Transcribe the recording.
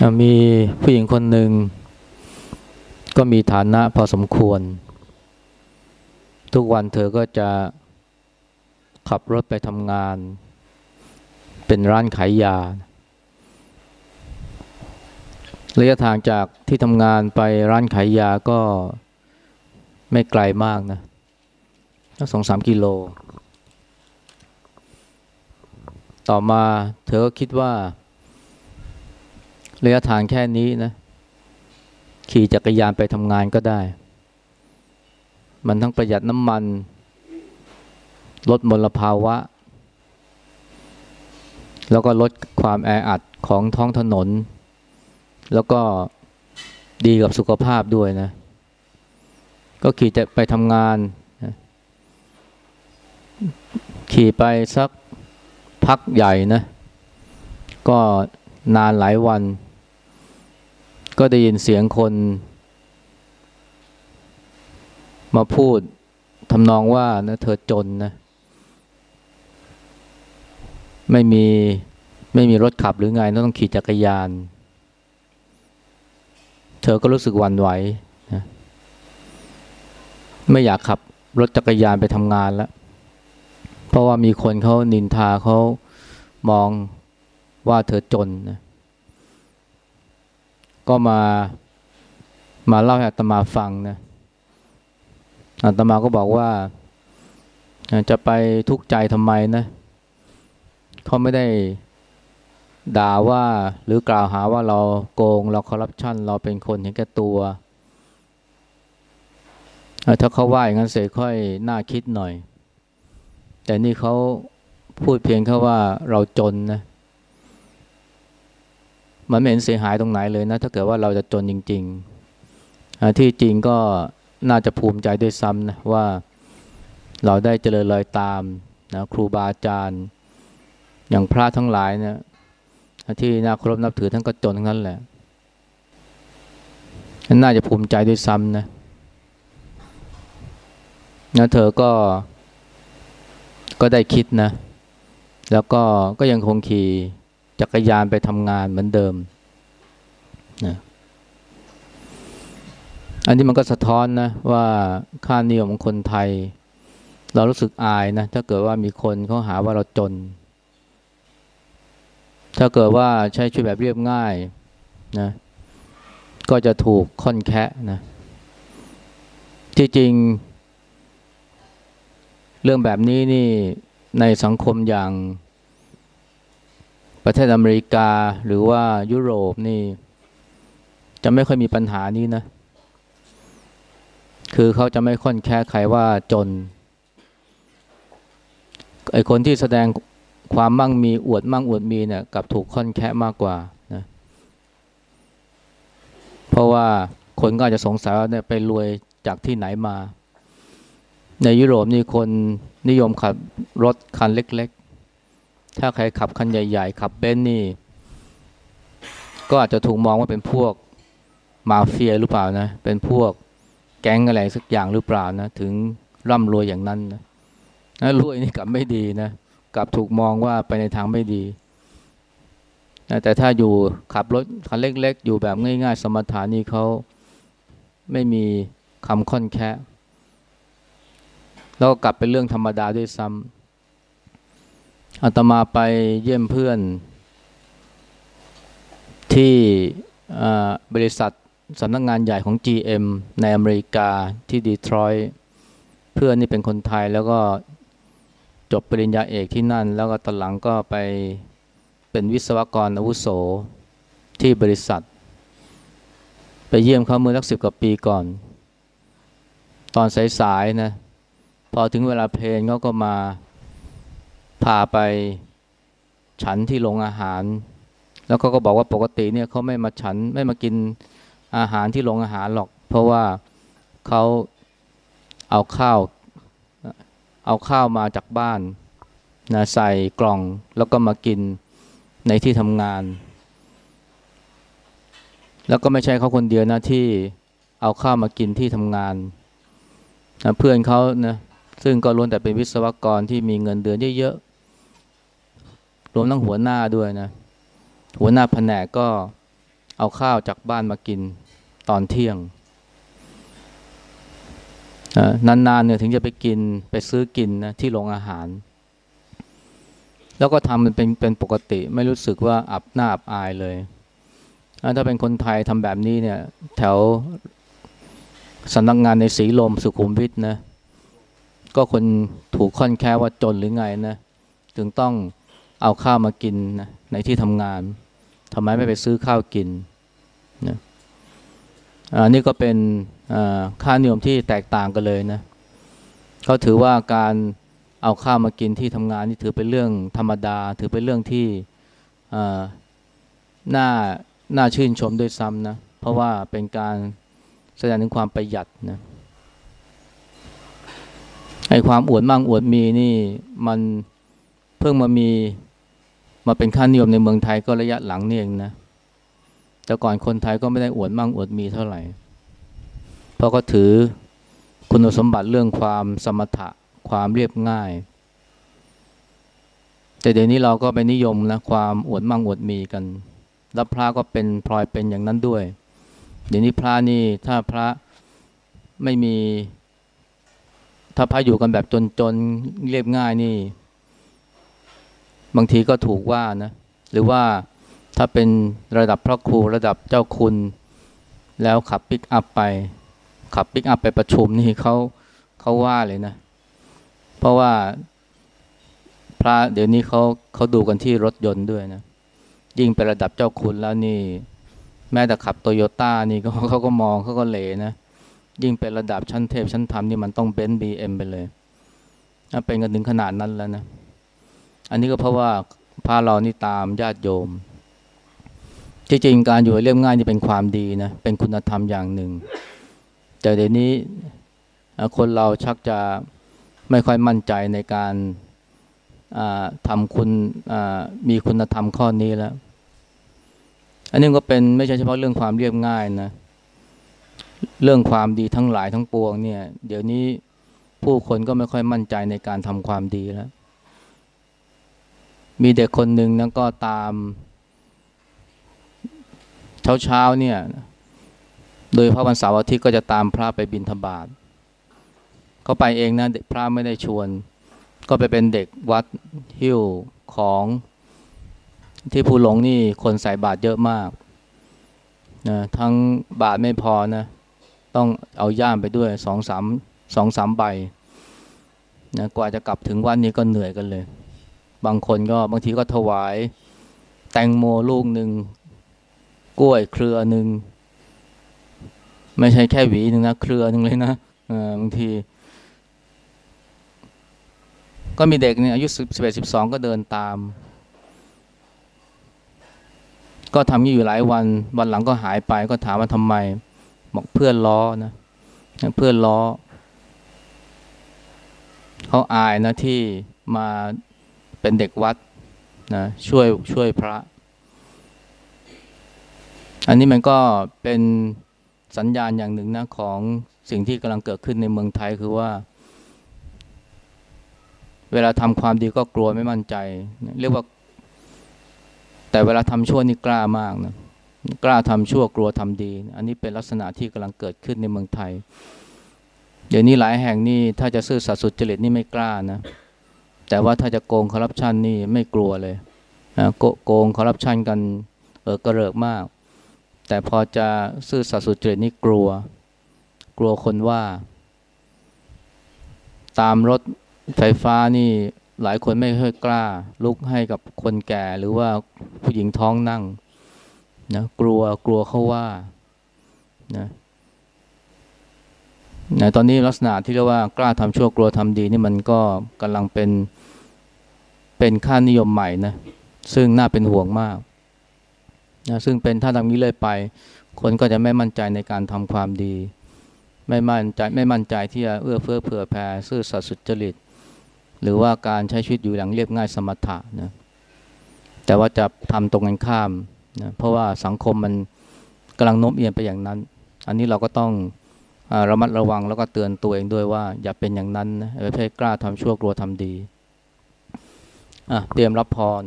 มีผู้หญิงคนหนึ่ง ก็มีฐานะพอสมควร ทุกวันเธอก็จะขับรถไปทำงาน เป็นร้านขายยา ระยะทางจากที่ทำงานไปร้านขายยาก็ไม่ไกลมากนะสองสามกิโล ต่อมาเธอก็คิดว่า ระยะทางแค่นี้นะ ขี่จักรยานไปทำงานก็ได้ มันทั้งประหยัดน้ำมัน ลดมลภาวะ แล้วก็ลดความแออัดของท้องถนน แล้วก็ดีกับสุขภาพด้วยนะ ก็ขี่จะไปทำงาน ขี่ไปสักพักใหญ่นะ ก็นานหลายวัน ก็ได้ยินเสียงคน มาพูดทำนองว่านะเธอจนนะ ไม่มีไม่มีรถขับหรือไงต้องขี่จักรยาน เธอก็รู้สึกวันไหวนะไม่อยากขับรถจักรยานไปทำงานแล้วเพราะว่ามีคนเขานินทาเขามองว่าเธอจนนะ ก็มามาเล่าให้อาตมาฟังนะอาตมาก็บอกว่า จะไปทุกข์ใจทำไมนะเขาไม่ได้ด่าว่าหรือกล่าวหาว่าเราโกง เราคอร์รัปชันเราเป็นคนเห็นแก่ตัว ถ้าเขาว่าอย่างนั้นเสียค่อยน่าคิดหน่อย แต่นี่เขาพูดเพียงแค่ว่าเราจนนะ มันไม่เห็นเสียหายตรงไหนเลยนะ ถ้าเกิดว่าเราจะจนจริงๆ ที่จริงก็น่าจะภูมิใจด้วยซ้ำนะว่าเราได้เจริญรอยตามนะครูบาอาจารย์ อย่างพระทั้งหลายเนะที่น่าเคารพนับถือท่านก็จนทั้งนั้นแหละน่าจะภูมิใจด้วยซ้ำนะนะเธอก็ก็ได้คิดนะ แล้วก็ก็ยังคงขี่ จักรยานไปทำงานเหมือนเดิมนะอันนี้มันก็สะท้อนนะว่าค่านิยมของคนไทย เรารู้สึกอายนะถ้าเกิดว่ามีคนเขาหาว่าเราจน ถ้าเกิดว่าใช้ชีวิตแบบเรียบง่ายนะก็จะถูกค่อนแคะนะที่จริง เรื่องแบบนี้นี่ในสังคมอย่าง ประเทศอเมริกาหรือว่ายุโรปนี่ จะไม่ค่อยมีปัญหานี้นะ คือเขาจะไม่ค่อนแค่ใครว่าจน ไอคนที่แสดงความมั่งมีอวดมั่งอวดมีเนี่ยกับถูกค่อนแค่มากกว่านะเพราะว่าคนก็อาจจะสงสัยว่าเนี่ยไปรวยจากที่ไหนมา ในยุโรปนี่คนนิยมขับรถคันเล็ก ถ้าใครขับคันใหญ่ ๆ ขับเบนซ์นี่ ก็อาจจะถูกมองว่าเป็นพวกมาเฟียหรือเปล่านะ เป็นพวกแก๊งอะไรสักอย่างหรือเปล่านะ ถึงร่ำรวยอย่างนั้นนะนะรวยนี่กลับไม่ดีนะ กลับถูกมองว่าไปในทางไม่ดีนะแต่ถ้าอยู่ขับรถคันเล็ก ๆ อยู่แบบง่าย ๆ สมถานี่เขาไม่มีคำค่อนแค่แล้วก็กลับเป็นเรื่องธรรมดาด้วยซ้ำ อาตมาไปเยี่ยมเพื่อน ที่บริษัทสำนักงงานใหญ่ของ GM ในอเมริกาที่ดีทรอยต์เพื่อนนี่เป็นคนไทยแล้วก็จบปริญญาเอกที่นั่น แล้วก็ตอนหลังก็ไปเป็นวิศวกรอาวุโสที่บริษัท ไปเยี่ยมเขาเมื่อสักสิบกว่าปีก่อน ตอนสายๆนะ พอถึงเวลาเพลงเขาก็มา พาไปฉันที่โรงอาหาร แล้วเขาก็บอกว่าปกติเนี่ยเขาไม่มาฉันไม่มากินอาหารที่โรงอาหารหรอก เพราะว่าเขาเอาข้าว เอาข้าวมาจากบ้านนะใส่กล่องแล้วก็มากินในที่ทำงาน แล้วก็ไม่ใช่เขาคนเดียวนะที่เอาข้าวมากินที่ทำงานนะเพื่อนเขานะซึ่งก็ล้วนแต่เป็นวิศวกรที่มีเงินเดือนเยอะ วมทั้งหัวหน้าด้วยนะ หัวหน้าแผนกก็เอาข้าวจากบ้านมากินตอนเที่ยงนานๆเนี่ยถึงจะไปกินไปซื้อกินนะที่โรงอาหาร แล้วก็ทำมันเป็นเป็นปกติไม่รู้สึกว่าอับหน้าอับอายเลยถ้าเป็นคนไทยทำแบบนี้เนี่ย แถวสำนักงงานในสีลมสุขุมวิทนะ ก็คนถูกค่อนแค่ว่าจนหรือไงนะ ถึงต้อง เอาข้าวมากินนะในที่ทำงานทำไมไม่ไปซื้อข้าวกินนะอันนี้ก็เป็นค่านิยมที่แตกต่างกันเลยนะเขาถือว่าการเอาข้าวมากินที่ทำงานนี่ถือเป็นเรื่องธรรมดา ถือเป็นเรื่องที่น่าน่าชื่นชมด้วยซ้ำนะเพราะว่าเป็นการแสดงถึงความประหยัดนะไอความอวดมั่งอวดมีนี่มันเพิ่งมามี มาเป็นค่านิยมในเมืองไทยก็ระยะหลังนี่เองนะ แต่ก่อนคนไทยก็ไม่ได้อวดมั่งอวดมีเท่าไหร่ เพราะก็ถือคุณสมบัติเรื่องความสมถะความเรียบง่าย แต่เดี๋ยวนี้เราก็ไปนิยมนะความอวดมั่งอวดมีกัน แล้วพระก็เป็นพลอยเป็นอย่างนั้นด้วย เดี๋ยวนี้พระนี่ถ้าพระไม่มีถ้าพระอยู่กันแบบจนๆเรียบง่ายนี่ บางทีก็ถูกว่านะหรือว่าถ้าเป็นระดับพระครูระดับเจ้าคุณ แล้วขับปิกอัพไป ขับปิกอัพไปประชุมนี่เขาเขาว่าเลยนะ เพราะว่าพระเดี๋ยวนี้เขาเขาดูกันที่รถยนต์ด้วยนะ ยิ่งเป็นระดับเจ้าคุณแล้วนี่ แม้แต่ขับโตโยต้านี่เขาเขาก็มองเขาก็เลนะ ยิ่งเป็นระดับชั้นเทพชั้นธรรมนี่มันต้องเบนซ์บีเอ็มไปเลยเป็นกันถึงขนาดนั้นแล้วนะ อันนี้ก็เพราะว่าพาเรานี่ตามญาติโยมจริงๆการอยู่เรียบง่ายนี่เป็นความดีนะเป็นคุณธรรมอย่างหนึ่ง แต่เดี๋ยวนี้คนเราชักจะไม่ค่อยมั่นใจในการทำคุณมีคุณธรรมข้อนี้แล้ว อันนี้ก็เป็นไม่ใช่เฉพาะเรื่องความเรียบง่ายนะ เรื่องความดีทั้งหลายทั้งปวงเนี่ย เดี๋ยวนี้ผู้คนก็ไม่ค่อยมั่นใจในการทำความดีแล้ว มีเด็กคนหนึ่งนะก็ตาม เช้าเช้าเนี่ย โดยพระวันเสาร์อาทิตย์ก็จะตามพระไปบิณฑบาตเขาไปเองนะพระไม่ได้ชวน ก็ไปเป็นเด็กวัดหิ้วของที่ภูหลงนี่คนใส่บาตรเยอะมากนะทั้งบาทไม่พอนะ ต้องเอาย่ามไปด้วยสองสามสองสามใบนะกว่าจะกลับถึงวันนี้ก็เหนื่อยกันเลย บางคนก็บางทีก็ถวาย แตงโมลูกหนึ่งกล้วยเครือหนึ่งไม่ใช่แค่หวีหนึ่งนะเครือหนึ่งเลยนะบางที ก็มีเด็กเนี่ยอายุสิบเอ็ดสิบสองก็เดินตาม ก็ทำอยู่หลายวัน วันหลังก็หายไปก็ถามว่าทำไมบอกเพื่อนล้อนะเพื่อนล้อเขาอายนะที่มา เป็นเด็กวัดนะช่วยช่วยพระ อันนี้มันก็เป็นสัญญาณอย่างหนึ่งนะของสิ่งที่กำลังเกิดขึ้นในเมืองไทยคือว่า เวลาทำความดีก็กลัวไม่มั่นใจ เรียกว่า แต่เวลาทำชั่วนี่กล้ามากนะกล้าทำชั่วกลัวทำดี อันนี้เป็นลักษณะที่กำลังเกิดขึ้นในเมืองไทย เดี๋ยวนี้หลายแห่งนี่ถ้าจะซื่อสัตย์สุจริตนี่ไม่กล้านะ แต่ว่าถ้าจะโกงคอร์รัปชันนี่ไม่กลัวเลยนะโกงคอร์รัปชันกันเออกระเริกมาก แต่พอจะซื่อสัตย์สุจริตนี่กลัว กลัวคนว่า ตามรถไฟฟ้านี่หลายคนไม่ค่อยกล้า ลุกให้กับคนแก่หรือว่าผู้หญิงท้องนั่งนะกลัวกลัวเขาว่านะ นะตอนนี้ลักษณะที่เรียกว่ากล้าทำชั่วกลัวทำดีนี่มันก็กำลังเป็นเป็นค่านิยมใหม่นะซึ่งน่าเป็นห่วงมากนะซึ่งเป็นถ้าทำนี้เลยไป คนก็จะไม่มั่นใจในการทำความดี ไม่มั่นใจไม่มั่นใจที่จะเอื้อเฟื้อเผื่อแผ่ซื่อสัตย์สุจริต หรือว่าการใช้ชีวิตอยู่อย่างเรียบง่ายสมถะนะแต่ว่าจะทำตรงกันข้ามนะเพราะว่าสังคมมันกำลังโน้มเอียงไปอย่างนั้น อันนี้เราก็ต้อง ระมัดระวังแล้วก็เตือนตัวเองด้วยว่า อย่าเป็นอย่างนั้นนะไม่ใช่กล้าทำชั่วกลัวทำดีเตรียมรับพร